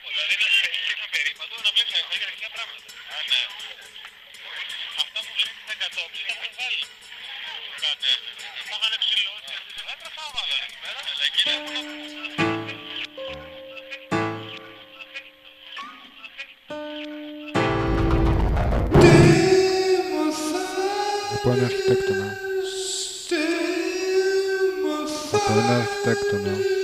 τόπο. Δηλαδή να σε ένα περίπατο να βλέπεις αεροπλάνα και τέτοια πράγματα. Α, ναι. Αυτά που βλέπεις στα κατόπλη τα έχουν βάλεις. Κάτι. ναι, ναι. Τα είχαν ψηλώσει. Δεν τα βάλανε εκεί πέρα. Αλλά εκεί έχουν Από ένα αρχιτέκτονα. Από ένα αρχιτέκτονα.